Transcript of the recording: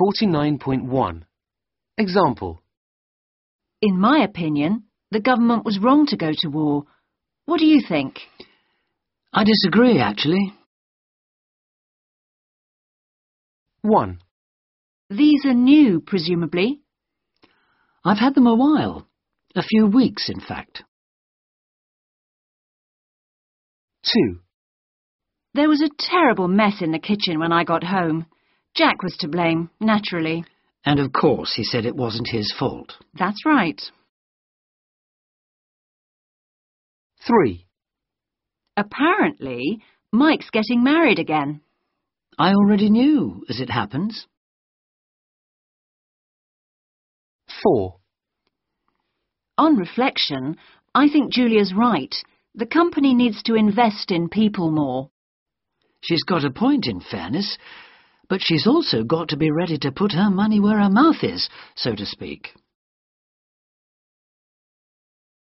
49.1 Example In my opinion, the government was wrong to go to war. What do you think? I disagree, actually. 1. These are new, presumably. I've had them a while. A few weeks, in fact. 2. There was a terrible mess in the kitchen when I got home. Jack was to blame, naturally. And of course he said it wasn't his fault. That's right. 3. Apparently, Mike's getting married again. I already knew, as it happens. 4. On reflection, I think Julia's right. The company needs to invest in people more. She's got a point, in fairness, but she's also got to be ready to put her money where her mouth is, so to speak.